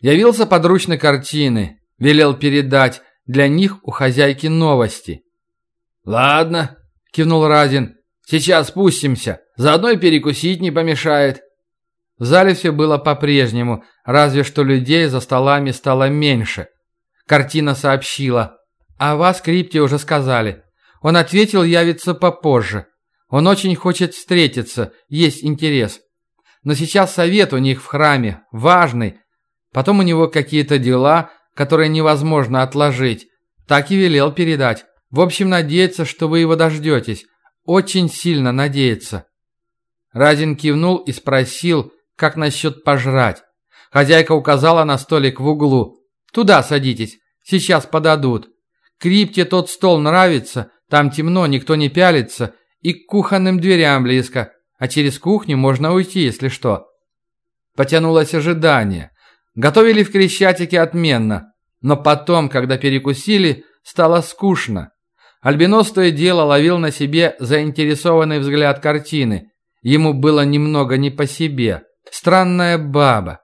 Явился подручный картины, велел передать для них у хозяйки новости. «Ладно», — кивнул Разин, — «сейчас спустимся, заодно и перекусить не помешает». В зале все было по-прежнему, разве что людей за столами стало меньше. Картина сообщила. «О вас Крипте уже сказали». Он ответил, явится попозже. Он очень хочет встретиться, есть интерес. Но сейчас совет у них в храме, важный. Потом у него какие-то дела, которые невозможно отложить. Так и велел передать. В общем, надеется, что вы его дождетесь. Очень сильно надеется. Разин кивнул и спросил, как насчет пожрать. Хозяйка указала на столик в углу. «Туда садитесь, сейчас подадут. Крипте тот стол нравится, там темно, никто не пялится, и к кухонным дверям близко, а через кухню можно уйти, если что». Потянулось ожидание. Готовили в Крещатике отменно, но потом, когда перекусили, стало скучно. Альбинос то и дело ловил на себе заинтересованный взгляд картины. Ему было немного не по себе. Странная баба.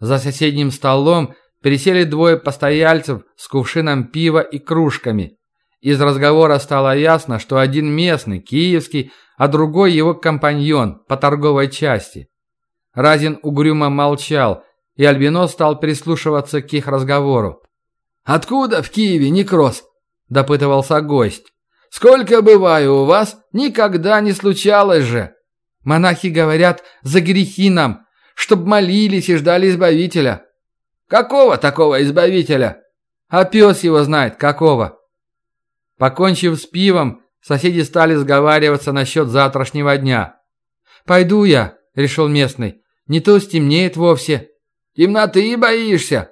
За соседним столом пересели двое постояльцев с кувшином пива и кружками. Из разговора стало ясно, что один местный, киевский, а другой его компаньон по торговой части. Разин угрюмо молчал, и Альбинос стал прислушиваться к их разговору. «Откуда в Киеве некроз?» – допытывался гость. «Сколько бываю у вас, никогда не случалось же!» «Монахи говорят, за грехи нам, чтоб молились и ждали Избавителя». «Какого такого Избавителя?» «А пес его знает, какого». Покончив с пивом, соседи стали сговариваться насчет завтрашнего дня. «Пойду я», — решил местный. «Не то стемнеет вовсе». «Темноты боишься?»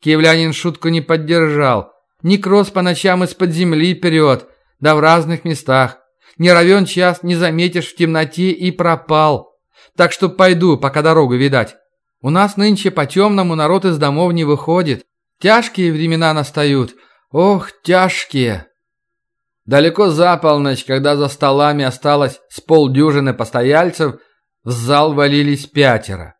Киевлянин шутку не поддержал. Некроз по ночам из-под земли вперед, да в разных местах. Не равен час, не заметишь в темноте и пропал. Так что пойду, пока дорогу видать. У нас нынче по-темному народ из домов не выходит. Тяжкие времена настают. Ох, тяжкие. Далеко за полночь, когда за столами осталось с полдюжины постояльцев, в зал валились пятеро.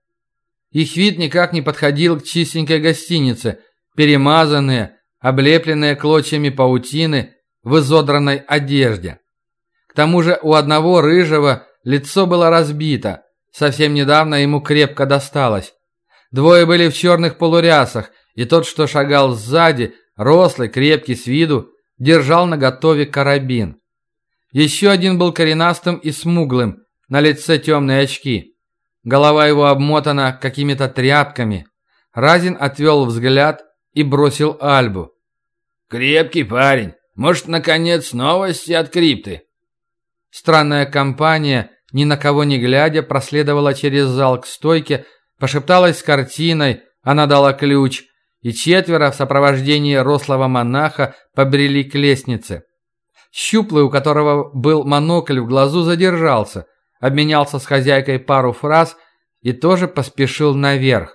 Их вид никак не подходил к чистенькой гостинице, перемазанные, облепленные клочьями паутины в изодранной одежде. К тому же у одного рыжего лицо было разбито, совсем недавно ему крепко досталось. Двое были в черных полурясах, и тот, что шагал сзади, рослый, крепкий с виду, держал наготове карабин. Еще один был коренастым и смуглым, на лице темные очки. Голова его обмотана какими-то тряпками. Разин отвел взгляд и бросил Альбу. «Крепкий парень. Может, наконец, новости от крипты?» Странная компания, ни на кого не глядя, проследовала через зал к стойке, пошепталась с картиной, она дала ключ, и четверо в сопровождении рослого монаха побрели к лестнице. Щуплый, у которого был монокль в глазу, задержался, обменялся с хозяйкой пару фраз и тоже поспешил наверх.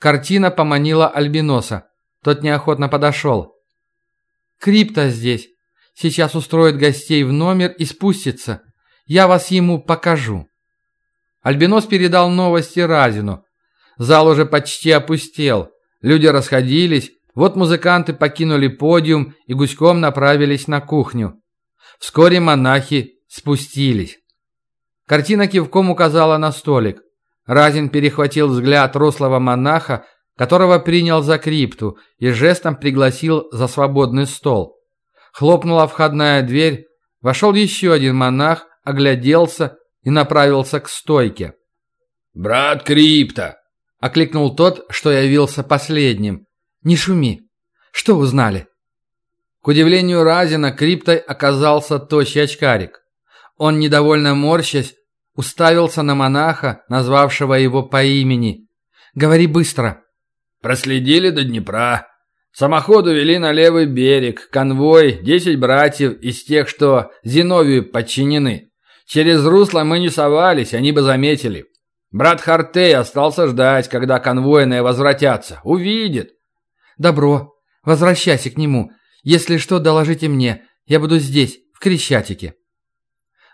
Картина поманила Альбиноса. Тот неохотно подошел. «Крипта здесь. Сейчас устроит гостей в номер и спустится. Я вас ему покажу». Альбинос передал новости Разину. Зал уже почти опустел. Люди расходились, вот музыканты покинули подиум и гуськом направились на кухню. Вскоре монахи спустились. Картина кивком указала на столик. Разин перехватил взгляд рослого монаха, которого принял за крипту, и жестом пригласил за свободный стол. Хлопнула входная дверь, вошел еще один монах, огляделся и направился к стойке. «Брат Крипта!» – окликнул тот, что явился последним. «Не шуми. Что узнали?» К удивлению Разина, криптой оказался тощий очкарик. Он, недовольно морщась, уставился на монаха, назвавшего его по имени. «Говори быстро». «Проследили до Днепра. Самоходу вели на левый берег. Конвой, десять братьев из тех, что Зиновию подчинены. Через русло мы не совались, они бы заметили. Брат Хартей остался ждать, когда конвойные возвратятся. Увидит. Добро. Возвращайся к нему. Если что, доложите мне. Я буду здесь, в Крещатике.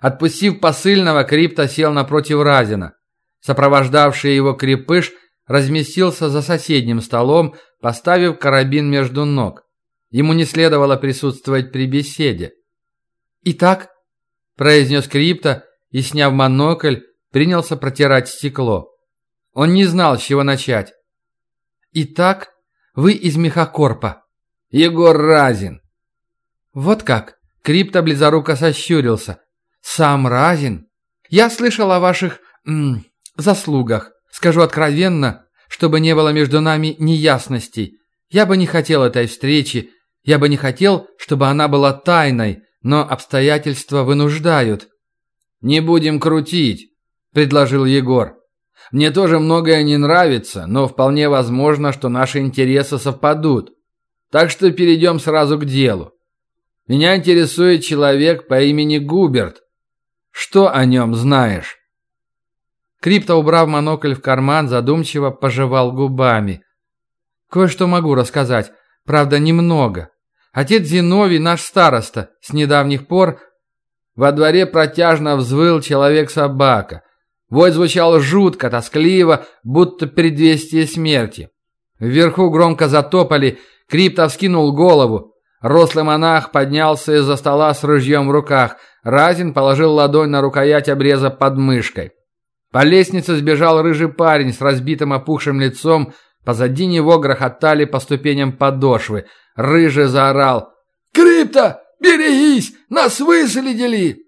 Отпустив посыльного, Крипто сел напротив Разина. Сопровождавший его крепыш разместился за соседним столом, поставив карабин между ног. Ему не следовало присутствовать при беседе. «Итак», – произнес Крипто и, сняв монокль, принялся протирать стекло. Он не знал, с чего начать. «Итак, вы из Мехакорпа?» «Егор Разин». «Вот как?» – Крипто близоруко сощурился. «Сам Разин? Я слышал о ваших... М -м, заслугах. Скажу откровенно, чтобы не было между нами неясностей. Я бы не хотел этой встречи, я бы не хотел, чтобы она была тайной, но обстоятельства вынуждают». «Не будем крутить», – предложил Егор. «Мне тоже многое не нравится, но вполне возможно, что наши интересы совпадут. Так что перейдем сразу к делу. Меня интересует человек по имени Губерт. Что о нем знаешь?» Крипто, убрав монокль в карман, задумчиво пожевал губами. «Кое-что могу рассказать, правда, немного. Отец Зиновий наш староста, с недавних пор...» Во дворе протяжно взвыл человек-собака. Вой звучал жутко, тоскливо, будто предвестие смерти. Вверху громко затопали, Крипто вскинул голову. Рослый монах поднялся из-за стола с ружьем в руках. Разин положил ладонь на рукоять обреза под мышкой. По лестнице сбежал рыжий парень с разбитым опухшим лицом. Позади него грохотали по ступеням подошвы. Рыжий заорал. «Крипто, берегись! Нас выследили!»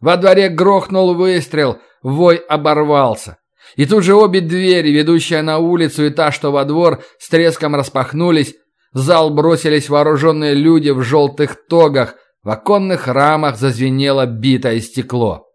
Во дворе грохнул выстрел. Вой оборвался. И тут же обе двери, ведущая на улицу и та, что во двор, с треском распахнулись. В зал бросились вооруженные люди в желтых тогах. В оконных рамах зазвенело битое стекло.